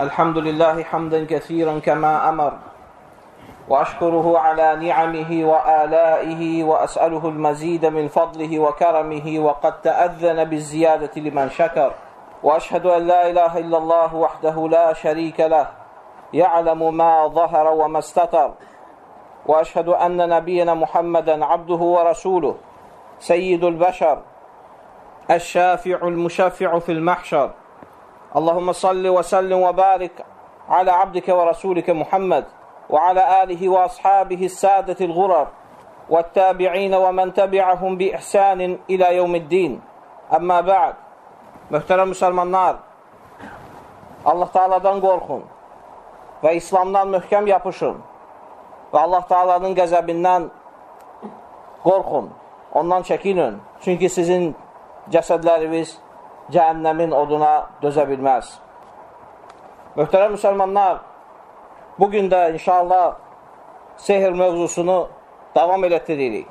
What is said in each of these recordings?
الحمد لله حمدا كثيرا كما أمر وأشكره على نعمه وآلائه وأسأله المزيد من فضله وكرمه وقد تأذن بالزيادة لمن شكر. وأشهد أن لا إله إلا الله وحده لا شريك له يعلم ما ظهر وما استتر وأشهد أن نبينا محمدا عبده ورسوله سيد البشر الشافع المشفع في المحشر. اللهم صل وسلم وبارك على عبدك ورسولك محمد وعلى آله وأصحابه السادة الغرر والتابعين ومن تبعهم بإحسان إلى يوم الدين أما بعد Möhtərəm müsəlmanlar, Allah Taala'dan qorxun və İslamdan möhkəm yapışın və Allah Taala'nın qəzəbindən qorxun, ondan çəkinin. Çünki sizin cəsədləriniz cəhənnəmin oduna dözə bilməz. Möhtərəm müsəlmanlar, bugün də inşallah sehir mövzusunu davam elətdiririk.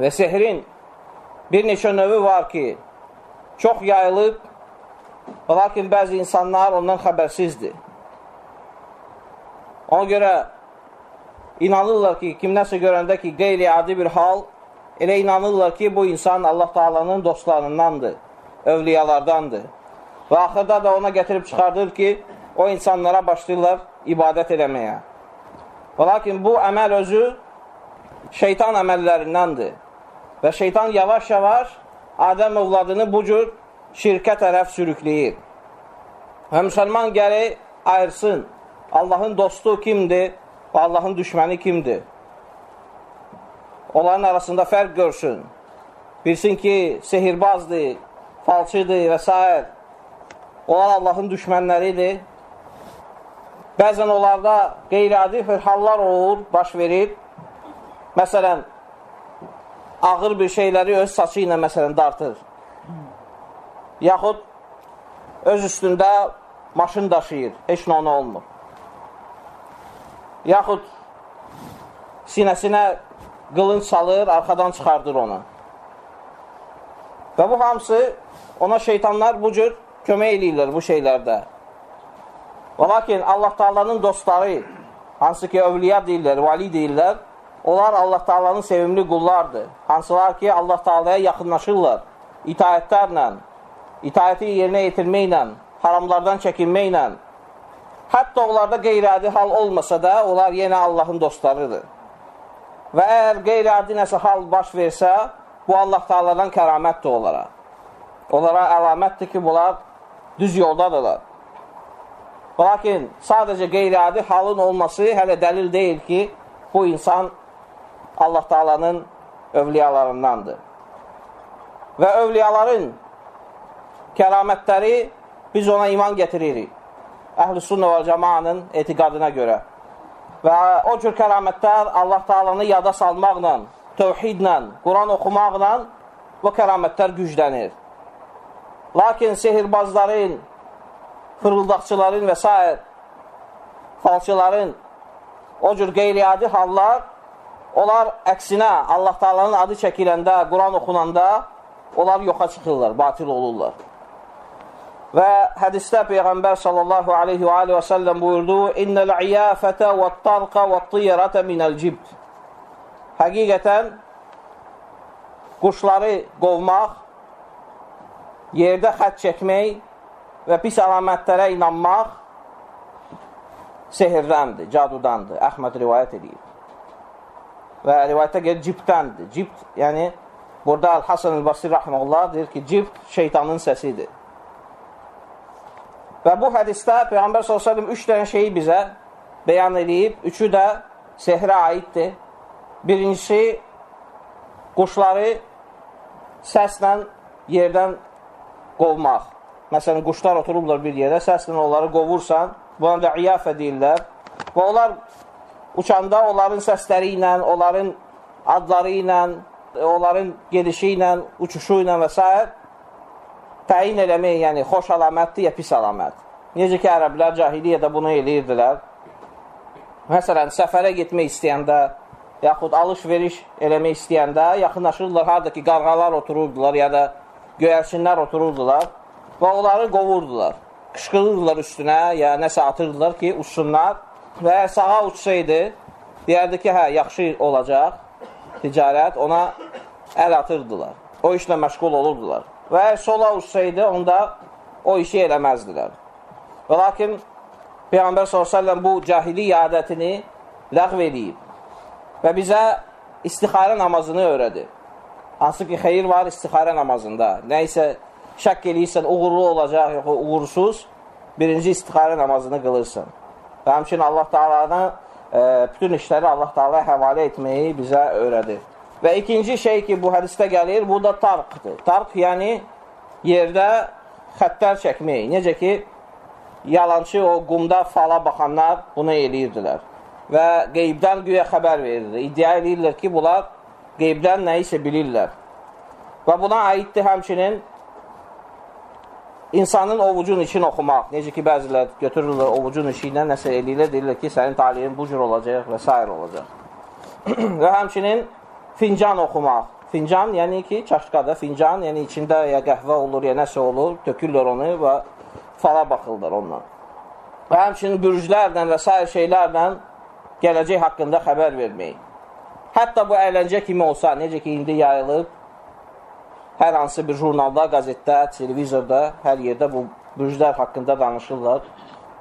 Və sehrin bir neçə növü var ki, çox yayılıb, lakin bəzi insanlar ondan xəbərsizdir. Ona görə inanırlar ki, kimləsə görəndə ki, qeyri-adi bir hal, elə inanırlar ki, bu insan Allah Taalanın dostlarındandır, övliyalardandır. Və axırda da ona gətirib çıxardır ki, o insanlara başlayırlar ibadət eləməyə. Və lakin bu əməl özü şeytan əməllərindəndir. Və şeytan yavaş-yavaş Adəm övladını bu cür şirkə tərəf sürükləyir. Və müsəlman gəri ayırsın. Allahın dostu kimdir və Allahın düşməni kimdir? Onların arasında fərq görsün. Bilsin ki, sehirbazdır, falçıdır və s. Onlar Allahın düşmənləridir. Bəzən onlarda qeyri-adi hallar olur, baş verir. Məsələn, ağır bir şeyləri öz saçı ilə məsələn dartır. Yaxud öz üstündə maşın daşıyır, heç nə ona olmur. Yaxud sinəsinə qılınc salır, arxadan çıxardır onu. Və bu hamısı ona şeytanlar bu cür kömək eləyirlər bu şeylərdə. Və lakin Allah Taalanın dostları, hansı ki övliya deyirlər, vali deyirlər, onlar Allah Taalanın sevimli qullardır. Hansılar ki Allah Taalaya yaxınlaşırlar itaətlərlə, itaəti yerinə yetirməklə, haramlardan çəkinməklə. Hətta onlarda qeyri-adi hal olmasa da, onlar yenə Allahın dostlarıdır. Və əgər qeyri-adi nəsə hal baş versə, bu Allah Taaladan kəramətdir onlara. Onlara əlamətdir ki, bunlar düz yoldadırlar. Lakin sadəcə qeyri-adi halın olması hələ dəlil deyil ki, bu insan Allah Taalanın övliyalarındandır. Və övliyaların kəramətləri biz ona iman getiririk. Əhl-i sünnə və cəmanın etiqadına görə. Və o cür kəramətlər Allah Taalanı yada salmaqla, tövhidlə, Quran oxumaqla bu kəramətlər güclənir. Lakin sehirbazların, fırıldaqçıların və s. falçıların o cür qeyri-adi hallar, onlar əksinə Allah Taalanın adı çəkiləndə, Quran oxunanda onlar yoxa çıxırlar, batil olurlar. Və hədisdə Peyğəmbər sallallahu aleyhi və aleyhi və səlləm buyurdu, İnnəl iyafətə və tarqa və tiyarətə minəl cibt. Həqiqətən, quşları qovmaq, yerdə xət çəkmək və pis əlamətlərə inanmaq sehirdəndir, cadudandır. Əhməd rivayət edir. Və rivayətə gəlir cibdəndir. Cibd, yəni, burada Əl-Hasan el-Basri rəhməllah deyir ki, cibd şeytanın səsidir. Və bu hədisdə Peyğəmbər s.ə.v üç dənə şeyi bizə bəyan edib, üçü də sehrə aiddir. Birincisi, quşları səslə yerdən qovmaq. Məsələn, quşlar otururlar bir yerə, səslə onları qovursan, buna da iyafə deyirlər. Və onlar uçanda onların səsləri ilə, onların adları ilə, onların gedişi ilə, uçuşu ilə və s. təyin eləmək, yəni xoş əlamətdir ya pis əlamət. Necə ki, ərəblər cahiliyyədə bunu eləyirdilər. Məsələn, səfərə getmək istəyəndə, yaxud alış-veriş eləmək istəyəndə yaxınlaşırdılar, harada ki, qarğalar otururdular ya da göyərçinlər otururdular və onları qovurdular. qışqırırdılar üstünə, ya nəsə atırdılar ki, uçsunlar və sağa uçsaydı, deyərdi ki, hə, yaxşı olacaq ticarət, ona əl atırdılar. O işlə məşğul olurdular. Və sola uçsaydı, onda o işi eləməzdilər. Və lakin Peyğəmbər s.ə.v bu cahili adətini ləğv edib və bizə istixarə namazını öyrədir. Hansı ki, xeyir var istixarə namazında. Nə isə şək eləyirsən, uğurlu olacaq, yox, uğursuz, birinci istixarə namazını qılırsan. Və həmçin Allah Teala'dan e, bütün işləri Allah Teala həvalə etməyi bizə öyrədir. Və ikinci şey ki, bu hədisdə gəlir, bu da tarqdır. Tarq, yəni yerdə xəttər çəkmək. Necə ki, yalançı o qumda fala baxanlar bunu eləyirdilər. Və qeybdən güya xəbər verirdi. İddia edirlər ki, bunlar qeybdən nə isə bilirlər. Və buna aiddir həmçinin insanın ovucun için oxumaq. Necə ki, bəzilər götürürlər ovucun içi ilə nəsə eləyirlər, deyirlər ki, sənin taliyin bu cür olacaq və s. olacaq. və həmçinin fincan oxumaq. Fincan, yəni ki, çaşqada fincan, yəni içində ya qəhvə olur, ya nəsə olur, tökürlər onu və fala baxırlar ondan. Və həmçinin bürclərlə və s. şeylərlə gələcək haqqında xəbər vermək. Hətta bu əyləncə kimi olsa, necə ki, indi yayılıb, hər hansı bir jurnalda, qazetdə, televizorda, hər yerdə bu bürclər haqqında danışırlar.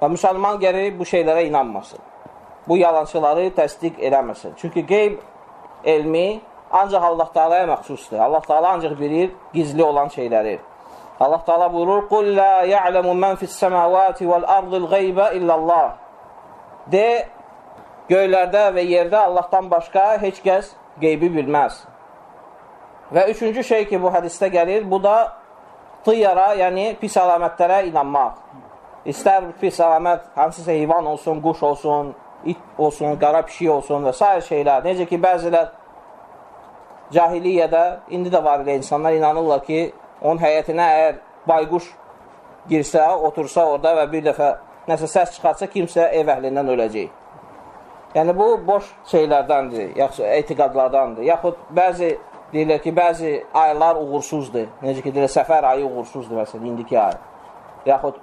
Və müsəlman gərək bu şeylərə inanmasın. Bu yalançıları təsdiq eləməsin. Çünki qeyb elmi ancaq Allah Taala'ya məxsusdur. Allah Taala ancaq bilir gizli olan şeyləri. Allah Taala buyurur: "Qul la ya'lemu men fis-semawati vel-ardil gayba illallah." De, göylərdə və yerdə Allahdan başqa heç kəs qeybi bilməz. Və üçüncü şey ki, bu hədisdə gəlir, bu da tıyara, yəni pis əlamətlərə inanmaq. İstər pis əlamət, hansısa heyvan olsun, quş olsun, it olsun, qara pişik olsun və s. şeylər. Necə ki, bəzilər cahiliyyədə, indi də var elə insanlar inanırlar ki, onun həyətinə əgər bayquş girsə, otursa orada və bir dəfə nəsə səs çıxarsa, kimsə ev əhlindən öləcək. Yəni, bu boş şeylərdəndir, yaxşı, etiqadlardandır. Yaxud bəzi deyirlər ki, bəzi aylar uğursuzdur. Necə ki, deyirlər, səfər ayı uğursuzdur, məsələn, indiki ay. Yaxud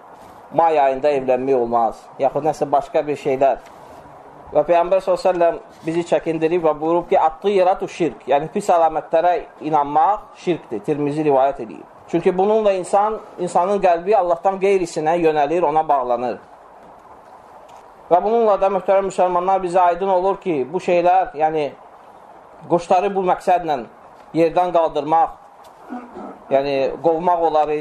may ayında evlənmək olmaz. Yaxud nəsə başqa bir şeylər. Və Peyyambər s.ə.v bizi çəkindirib və buyurub ki, atlı yeratu şirk. Yəni, pis əlamətlərə inanmaq şirkdir. Tirmizi rivayət edib. Çünki bununla insan, insanın qəlbi Allahdan qeyrisinə yönəlir, ona bağlanır. Və bununla da mühtərəm müsəlmanlar bizə aydın olur ki, bu şeylər, yəni quşları bu məqsədlə yerdən qaldırmaq, yəni qovmaq onları,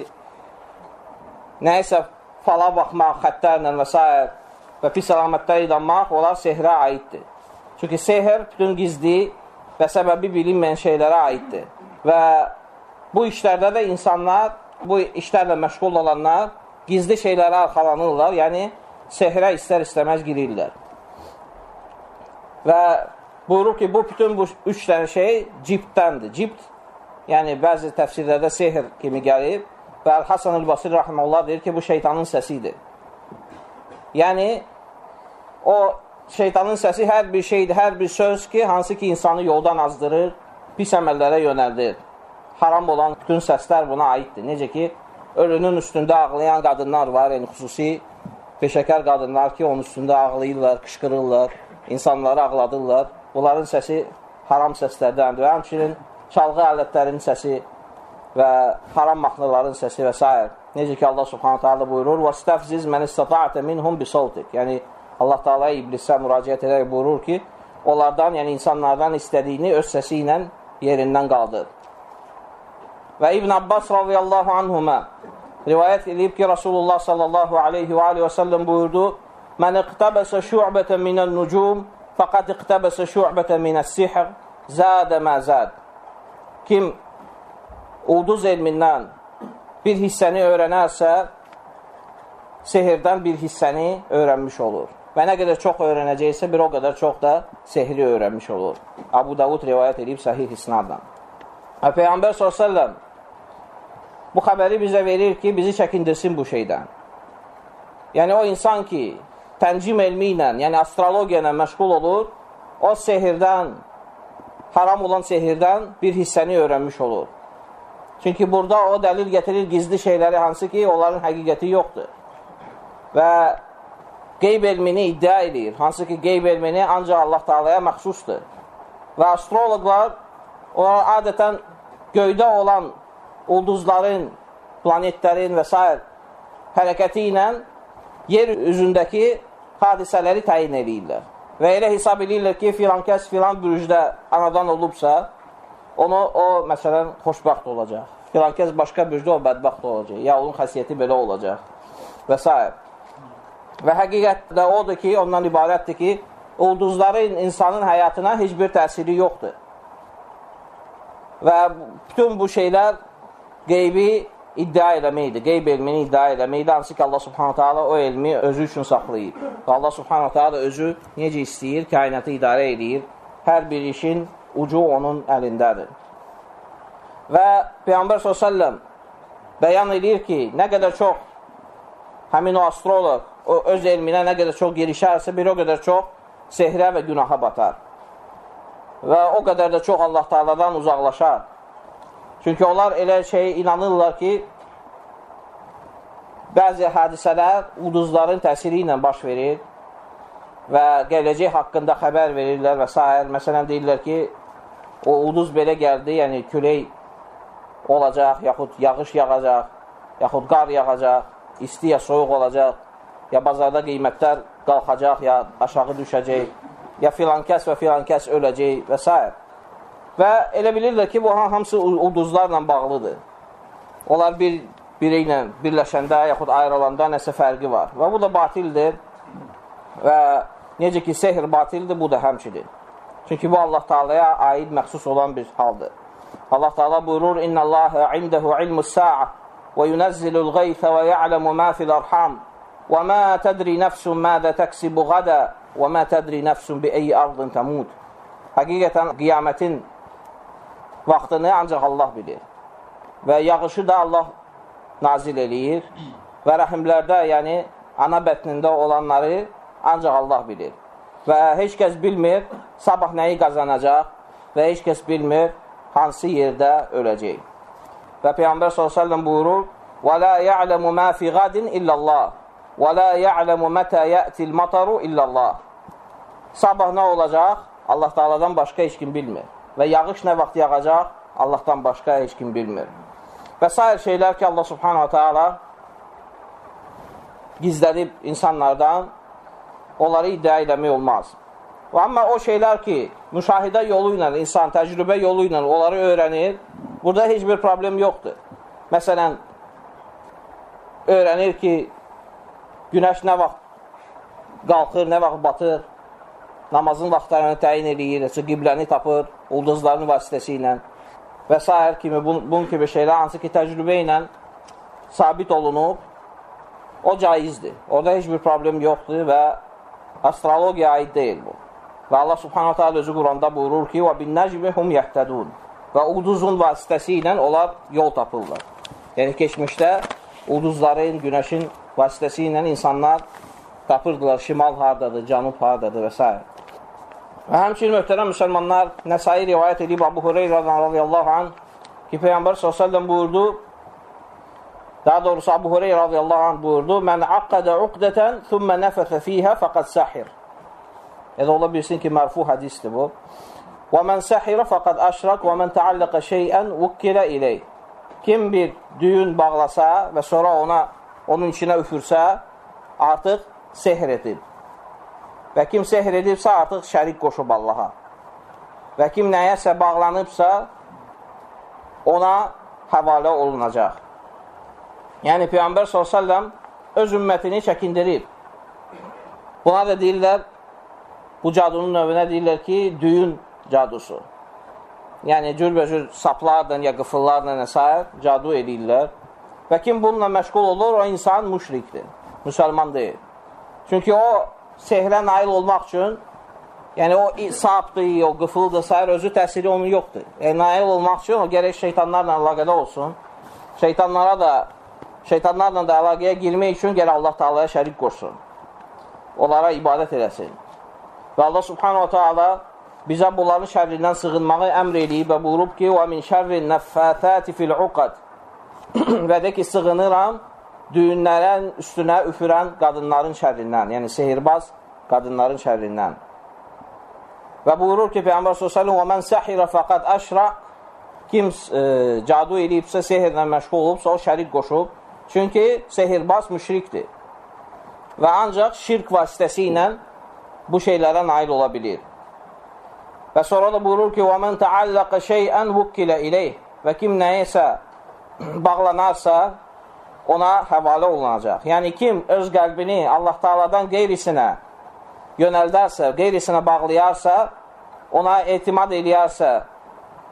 nəyisə fala baxmaq, xəttərlə və s. və pis əlamətlər inanmaq, onlar sehrə aiddir. Çünki sehr bütün gizli və səbəbi bilinməyən şeylərə aiddir. Və bu işlərdə də insanlar, bu işlərlə məşğul olanlar gizli şeylərə arxalanırlar, yəni sehrə istər-istəməz girirlər. Və buyurur ki, bu bütün bu üç dənə şey cibdəndir. Cibd, yəni bəzi təfsirlərdə sehr kimi gəlib və Hasan el-Basir rəhməllah deyir ki, bu şeytanın səsidir. Yəni, o şeytanın səsi hər bir şeydir, hər bir söz ki, hansı ki, insanı yoldan azdırır, pis əməllərə yönəldir. Haram olan bütün səslər buna aiddir. Necə ki, ölünün üstündə ağlayan qadınlar var, yəni xüsusi peşəkar qadınlar ki, onun üstündə ağlayırlar, qışqırırlar, insanları ağladırlar. Bunların səsi haram səslərdəndir və həmçinin çalğı ələtlərinin səsi və haram mahnıların səsi və s. Necə ki, Allah subhanətə alə buyurur, وَاسْتَفْزِزْ مَنْ اِسْتَطَعْتَ مِنْهُمْ بِصَوْتِكِ Yəni, Allah Teala iblisə müraciət edərək buyurur ki, onlardan, yəni insanlardan istədiyini öz səsi ilə yerindən qaldır. Və İbn Abbas radiyallahu anhumə rivayət edib ki, Rasulullah sallallahu aleyhi və aleyhi və səlləm buyurdu, Mən iqtəbəsə şü'bətən minən nucum fəqət iqtəbəsə şü'bətən minəs sihr zədə məzəd. Kim ulduz elmindən bir hissəni öyrənərsə, sehirdən bir hissəni öyrənmiş olur. Və nə qədər çox öyrənəcəksə, bir o qədər çox da sehri öyrənmiş olur. Abu Davud rivayət edib sahih isnadla. Və Peyğəmbər s.ə.v bu xəbəri bizə verir ki, bizi çəkindirsin bu şeydən. Yəni, o insan ki, təncim elmi ilə, yəni astrologiya ilə məşğul olur, o sehirdən, haram olan sehirdən bir hissəni öyrənmiş olur. Çünki burada o dəlil gətirir gizli şeyləri, hansı ki, onların həqiqəti yoxdur. və qeyb elmini iddia edir. Hansı ki, qeyb elmini ancaq Allah Taalaya məxsusdur. Və astroloqlar onlar adətən göydə olan ulduzların, planetlərin və s. hərəkəti ilə yer üzündəki hadisələri təyin edirlər. Və elə hesab edirlər ki, filan kəs filan bürücdə anadan olubsa, onu o, məsələn, xoşbaxt olacaq. Filan kəs başqa bürcdə o bədbaxt olacaq. Ya onun xəsiyyəti belə olacaq və s. Və həqiqətdə odur ki, ondan ibarətdir ki, ulduzların insanın həyatına heç bir təsiri yoxdur. Və bütün bu şeylər qeybi iddia eləməkdir, qeyb elmini iddia eləməkdir, hansı ki, Allah subhanahu ta'ala o elmi özü üçün saxlayıb. Və Allah subhanahu ta'ala özü necə istəyir, kainatı idarə edir, hər bir işin ucu onun əlindədir. Və Peyğəmbər s.ə.v bəyan edir ki, nə qədər çox həmin o astrolog o öz elminə nə qədər çox girişərsə, bir o qədər çox sehrə və günaha batar. Və o qədər də çox Allah Taala'dan uzaqlaşar. Çünki onlar elə şeyə inanırlar ki, bəzi hadisələr ulduzların təsiri ilə baş verir və gələcək haqqında xəbər verirlər və s. Məsələn, deyirlər ki, o ulduz belə gəldi, yəni külək olacaq, yaxud yağış yağacaq, yaxud qar yağacaq, isti ya soyuq olacaq, ya bazarda qiymətlər qalxacaq, ya aşağı düşəcək, ya filan kəs və filan kəs öləcək və s. Və elə bilirlər ki, bu hamısı ulduzlarla bağlıdır. Onlar bir biri ilə birləşəndə, yaxud ayrılanda nəsə fərqi var. Və bu da batildir. Və necə ki, sehr batildir, bu da həmçidir. Çünki bu Allah Taala'ya aid məxsus olan bir haldır. Allah Taala buyurur: "İnnallaha indehu ilmus sa'a və yunazzilul gaytha və ya'lemu ma fil arham və ma tadri nefsun mada taksibu gada və ma tadri nefsun bi ayi ardın tamut." Həqiqətən qiyamətin vaxtını ancaq Allah bilir. Və yağışı da Allah nazil eləyir və rəhimlərdə, yəni ana bətnində olanları ancaq Allah bilir. Və heç kəs bilmir sabah nəyi qazanacaq və heç kəs bilmir hansı yerdə öləcək. Və Peyğəmbər s.ə.v buyurur, وَلَا يَعْلَمُ مَا فِي غَدٍ إِلَّا اللّٰهِ وَلَا يَعْلَمُ مَتَى يَأْتِ الْمَطَرُ إِلَّا اللّٰهِ Sabah nə olacaq? Allah Taala'dan başqa heç kim bilmir. Və yağış nə vaxt yağacaq? Allahdan başqa heç kim bilmir. Və s. şeylər ki, Allah Subhanahu Taala gizlədib insanlardan onları iddia eləmək olmaz. Və amma o şeylər ki, müşahidə yolu ilə, insan təcrübə yolu ilə onları öyrənir, burada heç bir problem yoxdur. Məsələn, öyrənir ki, günəş nə vaxt qalxır, nə vaxt batır, namazın vaxtlarını təyin edir, qibləni tapır, ulduzların vasitəsi ilə və s. kimi, bunun, bunun kimi şeylər, hansı ki, təcrübə ilə sabit olunub, o caizdir. Orada heç bir problem yoxdur və astrologiya aid deyil bu. Və Allah subhanahu ta'ala özü Quranda buyurur ki, nəcmi hum yəhtədun. Və ulduzun vasitəsi ilə onlar yol tapırlar. Yəni, keçmişdə ulduzların, günəşin vasitəsi ilə insanlar tapırdılar, şimal hardadır, canub hardadır və s. Və həmçinin möhtərəm müsəlmanlar Nəsai rivayət edib Abu Hureyradan radiyallahu anh ki, Peyyambər s.ə.v buyurdu, daha doğrusu Abu Hureyra radiyallahu anh buyurdu, Mən aqqədə uqdətən, thümmə nəfəfə fiyhə fəqəd səhir. Ya da ola bilsin ki, mərfu hədisdir bu. Və mən səhirə fəqad əşraq və mən təalləqə şeyən vukkilə ilək. Kim bir düyün bağlasa və sonra ona onun içinə üfürsə, artıq sehr edib. Və kim sehr edibsə, artıq şərik qoşub Allaha. Və kim nəyəsə bağlanıbsa, ona həvalə olunacaq. Yəni, Peyğəmbər s.ə.v öz ümmətini çəkindirib. Buna da deyirlər, Bu cadunun növünə deyirlər ki, düyün cadusu. Yəni, cürbəcür saplarla, ya qıfıllarla nəsə cadu edirlər. Və kim bununla məşğul olur, o insan müşrikdir, müsəlman deyil. Çünki o sehrə nail olmaq üçün, yəni o sapdır, o qıfıldır, sayır, özü təsiri onun yoxdur. Yəni, nail olmaq üçün o gərək şeytanlarla əlaqədə olsun. Şeytanlara da, şeytanlarla da əlaqəyə girmək üçün gərək Allah Taalaya şərik qoşsun. Onlara ibadət eləsin. Və Allah subhanahu ta'ala bizə bunların şərrindən sığınmağı əmr eləyib və buyurub ki, və min şərrin nəffətəti fil uqad və də ki, sığınıram düyünlərin üstünə üfürən qadınların şərrindən, yəni sehirbaz qadınların şərrindən. Və buyurur ki, Peyyambər s.ə.v və mən səhirə fəqət əşra kim e, cadu eləyibsə, sehirlə məşğul olubsa, o şərik qoşub. Çünki sehirbaz müşrikdir. Və ancaq şirk vasitəsi ilə bu şeylərə nail ola bilir. Və sonra da buyurur ki, وَمَنْ تَعَلَّقَ شَيْئًا وُكِّلَ إِلَيْهِ Və kim nəyisə bağlanarsa, ona həvalə olunacaq. Yəni, kim öz qəlbini Allah Taaladan qeyrisinə yönəldərsə, qeyrisinə bağlayarsa, ona etimad eləyərsə,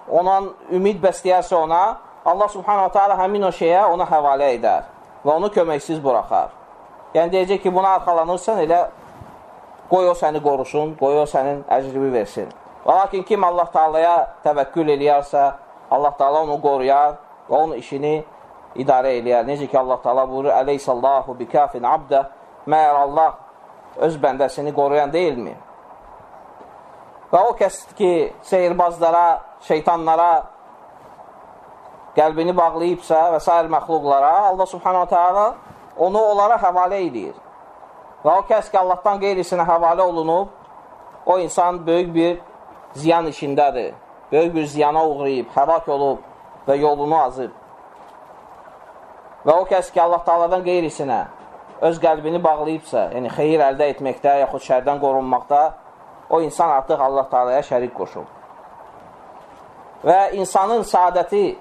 ona ümid bəsləyərsə ona, Allah subhanahu ta'ala həmin o şeyə ona həvalə edər və onu köməksiz buraxar. Yəni, deyəcək ki, buna arxalanırsan, elə qoy o səni qorusun, qoy o sənin əcrini versin. Və lakin kim Allah Taalaya təvəkkül eləyərsə, Allah Taala onu qoruyar və onun işini idarə eləyər. Necə ki, Allah Taala buyurur, Əleyhissallahu bikafin abdə, məyər Allah öz bəndəsini qoruyan deyilmi? Və o kəs ki, seyirbazlara, şeytanlara qəlbini bağlayıbsa və s. məxluqlara, Allah subhanahu ta'ala onu onlara həvalə edir. Və o kəs ki, Allahdan qeyrisinə həvalə olunub, o insan böyük bir ziyan işindədir. Böyük bir ziyana uğrayıb, həlak olub və yolunu azıb. Və o kəs ki, Allah Taaladan qeyrisinə öz qəlbini bağlayıbsa, yəni xeyir əldə etməkdə, yaxud şərdən qorunmaqda, o insan artıq Allah Taalaya şərik qoşub. Və insanın saadəti,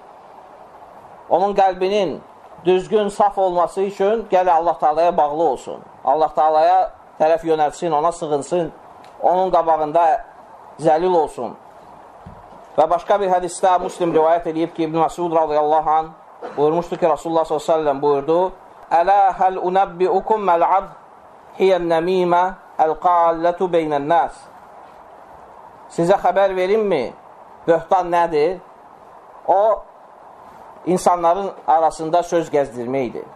onun qəlbinin düzgün, saf olması üçün gələ Allah Taalaya bağlı olsun. Allah Taalaya tərəf yönəlsin, ona sığınsın, onun qabağında zəlil olsun. Və başqa bir hədisdə Müslim rivayət edib ki, İbn Məsud radiyallahu anh buyurmuşdu ki, Rasulullah s.ə.v buyurdu, Ələ həl unəbbiukum məl-abd hiyən nəmimə əl-qallətu beynən nəs. Sizə xəbər verimmi? Böhtan nədir? O, insanların arasında söz gəzdirməkdir.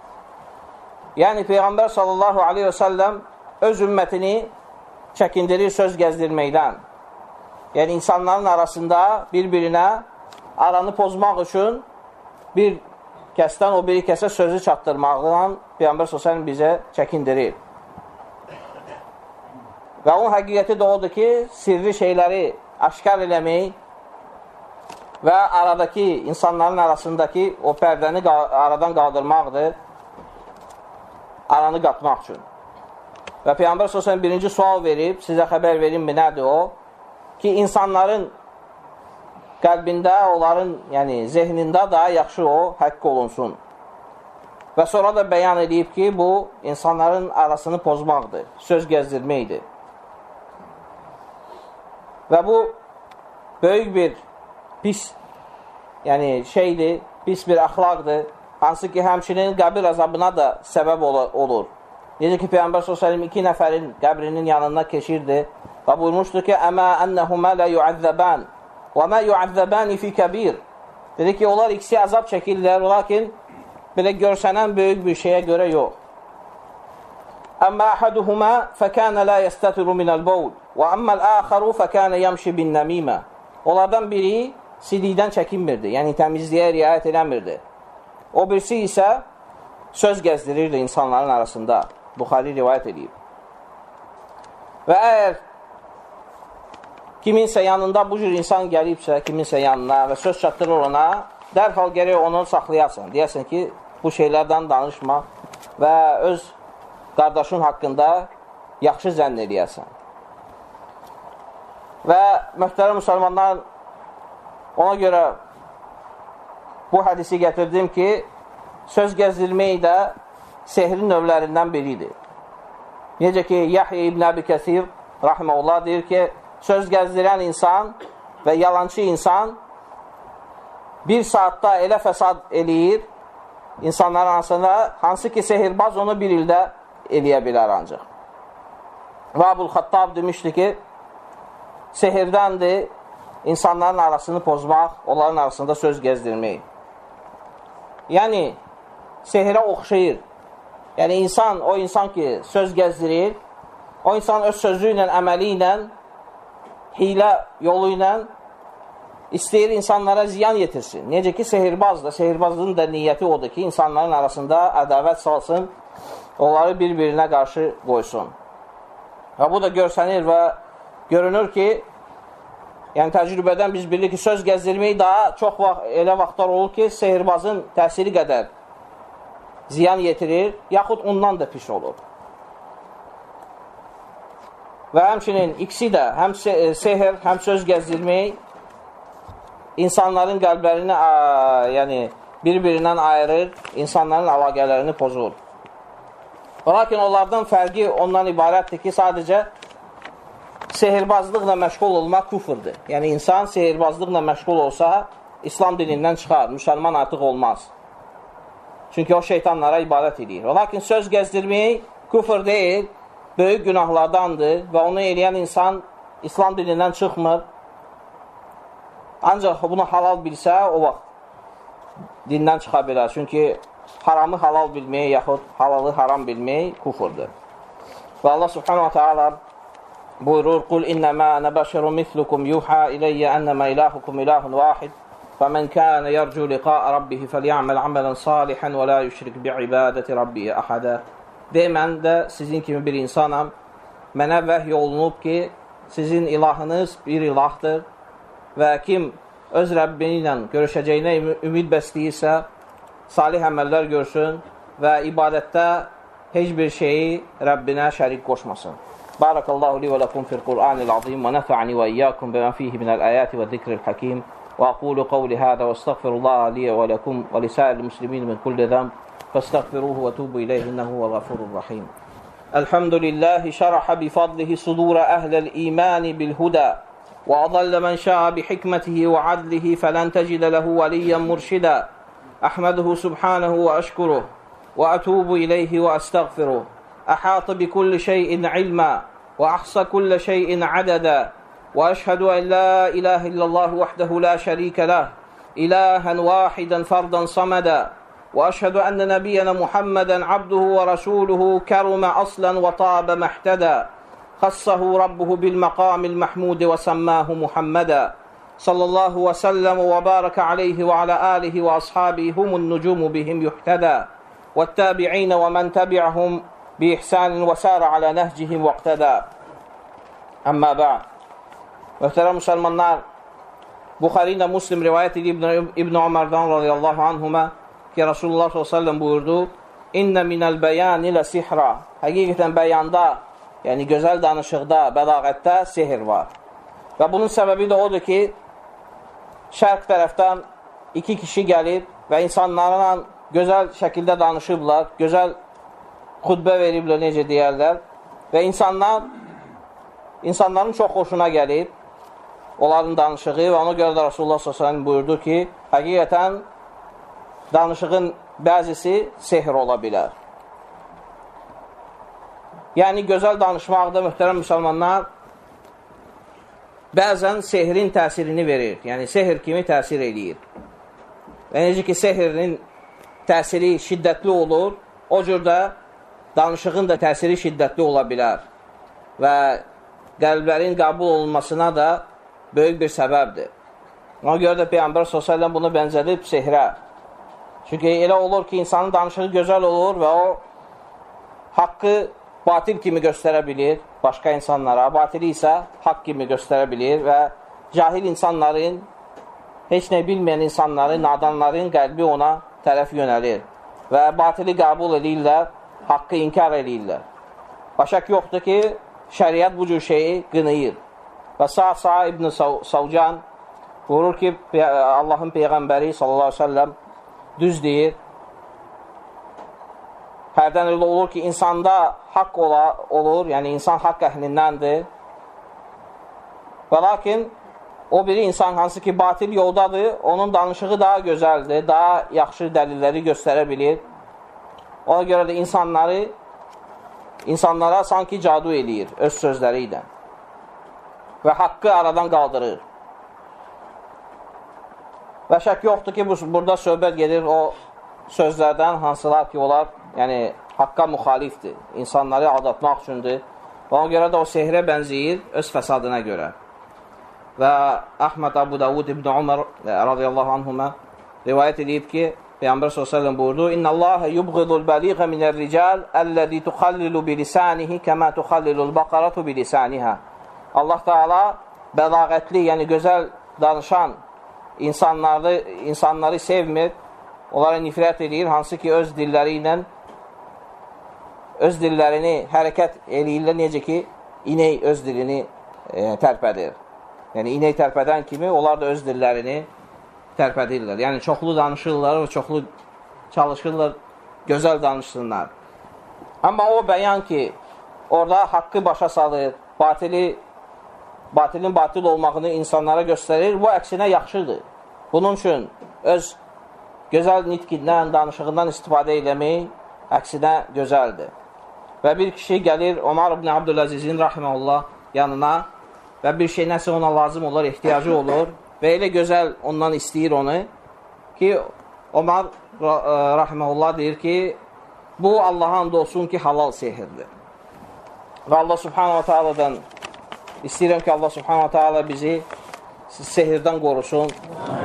Yəni, Peyğəmbər sallallahu aleyhi və səlləm öz ümmətini çəkindirir söz gəzdirməkdən. Yəni, insanların arasında bir-birinə aranı pozmaq üçün bir kəsdən o biri kəsə sözü çatdırmaqdan Peyğəmbər s.ə.v bizə çəkindirir. Və onun həqiqəti də odur ki, sirri şeyləri aşkar eləmək və aradakı, insanların arasındakı o pərdəni aradan qaldırmaqdır, aranı qatmaq üçün. Və Peyğəmbər s.ə.v birinci sual verib, sizə xəbər verimmi, nədir o? Ki, insanların qəlbində, onların yəni, zehnində daha yaxşı o haqq olunsun. Və sonra da bəyan edib ki, bu insanların arasını pozmaqdır, söz gəzdirməkdir. Və bu böyük bir pis yəni şeydir, pis bir əxlaqdır, hansı ki, həmçinin qəbir əzabına da səbəb olur. Necə ki, Peyyambər s.ə.v iki nəfərin qəbrinin yanından keçirdi və buyurmuşdur ki, Əmə ənəhumə lə yuəzzəbən və mə yuəzzəbəni fi kəbir. Dedi ki, onlar ikisi əzab çəkirlər, lakin belə görsənən böyük bir şeyə görə yox. Əmmə əhəduhumə fəkənə lə yəstətiru minəl bowl və əmməl əxəru fəkənə yəmşi bin nəmimə. Onlardan biri silikdən çəkinmirdi, yəni təmizliyə riayət eləmirdi. O birisi isə söz gəzdirirdi insanların arasında. Buxari rivayət edib. Və əgər kiminsə yanında bu cür insan gəlibsə, kiminsə yanına və söz çatdırır ona, dərhal gərək onu saxlayasan. Deyəsən ki, bu şeylərdən danışma və öz qardaşın haqqında yaxşı zənn eləyəsən. Və möhtərəm müsəlmanlar, Ona görə bu hədisi gətirdim ki, söz gəzdirmək də sehrin növlərindən biridir. Necə ki, Yahya ibn Əbi Kəsir rahiməhullah deyir ki, söz gəzdirən insan və yalancı insan bir saatda elə fəsad eləyir insanların arasında, hansı ki, sehirbaz onu bir ildə eləyə bilər ancaq. Və Abul Xattab demişdi ki, sehirdəndir, insanların arasını pozmaq, onların arasında söz gəzdirmək. Yəni, sehirə oxşayır. Yəni, insan, o insan ki, söz gəzdirir, o insan öz sözü ilə, əməli ilə, hilə yolu ilə istəyir insanlara ziyan yetirsin. Necə ki, sehirbaz da, sehirbazlığın da niyyəti odur ki, insanların arasında ədavət salsın, onları bir-birinə qarşı qoysun. Və bu da görsənir və görünür ki, yəni təcrübədən biz bilirik ki, söz gəzdirmək daha çox vaxt, elə vaxtlar olur ki, sehirbazın təsiri qədər ziyan yetirir, yaxud ondan da pis olur. Və həmçinin ikisi də, həm sehr, həm söz gəzdirmək insanların qəlblərini yəni bir-birindən ayırır, insanların əlaqələrini pozur. Lakin onlardan fərqi ondan ibarətdir ki, sadəcə sehirbazlıqla məşğul olmaq küfrdür. Yəni, insan sehirbazlıqla məşğul olsa, İslam dinindən çıxar, müsəlman artıq olmaz. Çünki o şeytanlara ibadət edir. Lakin söz gəzdirmək küfr deyil, böyük günahlardandır və onu eləyən insan İslam dinindən çıxmır. Ancaq bunu halal bilsə, o vaxt dindən çıxa bilər. Çünki haramı halal bilmək, yaxud halalı haram bilmək kufurdur. Və Allah subhanahu wa ta'ala buyurur, Qul innəmə ənə bəşəru mislukum yuhə iləyyə ənəmə ilahukum ilahun vahid فمن كان يرجو لقاء ربه فليعمل عملا صالحا ولا يشرك بعبادة ربه أحدا De, mən də sizin kimi bir insanam. Mənə vəhy olunub ki, sizin ilahınız bir ilahdır və kim öz Rəbbini ilə görüşəcəyinə ümid bəsləyirsə, salih əməllər görsün və ibadətdə heç bir şeyi Rəbbinə şərik qoşmasın. Barakallahu li və lakum fil Qur'anil azim və nəfa'ni və iyyakum bima fihi minəl ayati və zikril hakim. وأقول قولي هذا واستغفر الله لي ولكم ولسائر المسلمين من كل ذنب فاستغفروه وتوبوا إليه إنه هو الغفور الرحيم. الحمد لله شرح بفضله صدور أهل الإيمان بالهدى وأضل من شاء بحكمته وعدله فلن تجد له وليا مرشدا. أحمده سبحانه وأشكره وأتوب إليه وأستغفره. أحاط بكل شيء علما وأحصى كل شيء عددا. وأشهد أن لا إله إلا الله وحده لا شريك له إلها واحدا فردا صمدا. وأشهد أن نبينا محمدا عبده ورسوله كرم أصلا وطاب ما احتدى خصه ربه بالمقام المحمود وسماه محمدا. صلى الله وسلم وبارك عليه وعلى آله وأصحابه هم النجوم بهم يهتدى والتابعين ومن تبعهم بإحسان وسار على نهجهم واقتدى. أما بعد Möhtərəm müsəlmanlar, Buxari ilə Muslim rivayət edib İbn Ömərdən radiyallahu anhumə ki, Rasulullah s.ə.v buyurdu, İnnə minəl bəyan ilə sihra. Həqiqətən bəyanda, yəni gözəl danışıqda, bəlağətdə sehir var. Və bunun səbəbi də odur ki, şərq tərəfdən iki kişi gəlib və insanlarla gözəl şəkildə danışıblar, gözəl xudbə veriblər, necə deyərlər. Və insanlar, insanların çox xoşuna gəlib onların danışığı və ona görə də Rasulullah s.ə.v buyurdu ki, həqiqətən danışığın bəzisi sehr ola bilər. Yəni, gözəl danışmaqda mühtərəm müsəlmanlar bəzən sehrin təsirini verir. Yəni, sehr kimi təsir edir. Və necə ki, sehrin təsiri şiddətli olur, o cür də danışığın da təsiri şiddətli ola bilər. Və qəlblərin qəbul olunmasına da böyük bir səbəbdir. Ona görə də Peyyambər s.ə.v bunu bənzədib sehrə. Çünki elə olur ki, insanın danışığı gözəl olur və o haqqı batil kimi göstərə bilir başqa insanlara, batili isə haqq kimi göstərə bilir və cahil insanların, heç nə bilməyən insanların, nadanların qəlbi ona tərəf yönəlir və batili qəbul edirlər, haqqı inkar edirlər. Başaq yoxdur ki, şəriət bu cür şeyi qınıyır. Və Sa-Sa İbn Savcan buyurur ki, Allahın Peyğəmbəri sallallahu aleyhi ve sellem düz deyir. Hərdən elə olur ki, insanda haqq ola, olur, yəni insan haqq əhlindəndir. Və lakin o biri insan hansı ki, batil yoldadır, onun danışığı daha gözəldir, daha yaxşı dəlilləri göstərə bilir. Ona görə də insanları, insanlara sanki cadu eləyir öz sözləri ilə və haqqı aradan qaldırır. Və şək yoxdur ki, bu, burada söhbət gedir o sözlərdən hansılar ki, onlar yəni, haqqa müxalifdir, insanları aldatmaq üçündür və ona görə də o sehrə bənziyir öz fəsadına görə. və Əhməd Abu Davud ibn Umar radiyallahu anhuma rivayət edib ki, Peyğəmbər s.ə.v buyurdu, İnna Allahe yubğidul bəliğə minər rical əlləzi tuxallilu bilisanihi kəmə tuxallilul baqaratu bilisaniha. Allah Teala bəlağətli, yəni gözəl danışan insanları, insanları sevmir, onlara nifrət edir, hansı ki öz dilləri ilə öz dillərini hərəkət eləyirlər, necə ki, inək öz dilini e, tərpədir. Yəni, inək tərpədən kimi onlar da öz dillərini tərpədirlər. Yəni, çoxlu danışırlar və çoxlu çalışırlar, gözəl danışsınlar. Amma o bəyan ki, orada haqqı başa salır, batili, batilin batil olmağını insanlara göstərir, bu əksinə yaxşıdır. Bunun üçün öz gözəl nitqindən, danışığından istifadə eləmək əksinə gözəldir. Və bir kişi gəlir Omar ibn Abdüləzizin rahiməhullah yanına və bir şey nəsə ona lazım olur, ehtiyacı olur və elə gözəl ondan istəyir onu ki, Omar rahiməhullah deyir ki, bu Allaha and olsun ki, halal sehirdir. Və Allah subhanahu wa ta'aladan istəyirəm ki, Allah subhanahu wa ta'ala bizi sehirdən qorusun.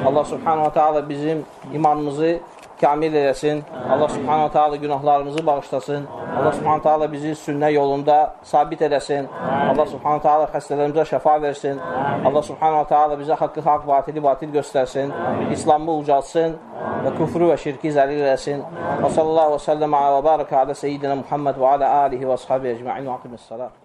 Allah subhanahu ta'ala bizim imanımızı kamil eləsin. Allah subhanahu ta'ala günahlarımızı bağışlasın. Allah subhanahu ta'ala bizi sünnə yolunda sabit eləsin. Allah subhanahu ta'ala xəstələrimizə şəfa versin. Allah subhanahu ta'ala bizə haqqı haqq, batili batil göstərsin. İslamı ucalsın və küfrü və şirki zəlil eləsin. Və sallallahu və səlləm və barəkə alə seyyidina Muhammed və alə alihi və ashabi ecma'in və aqimis salat.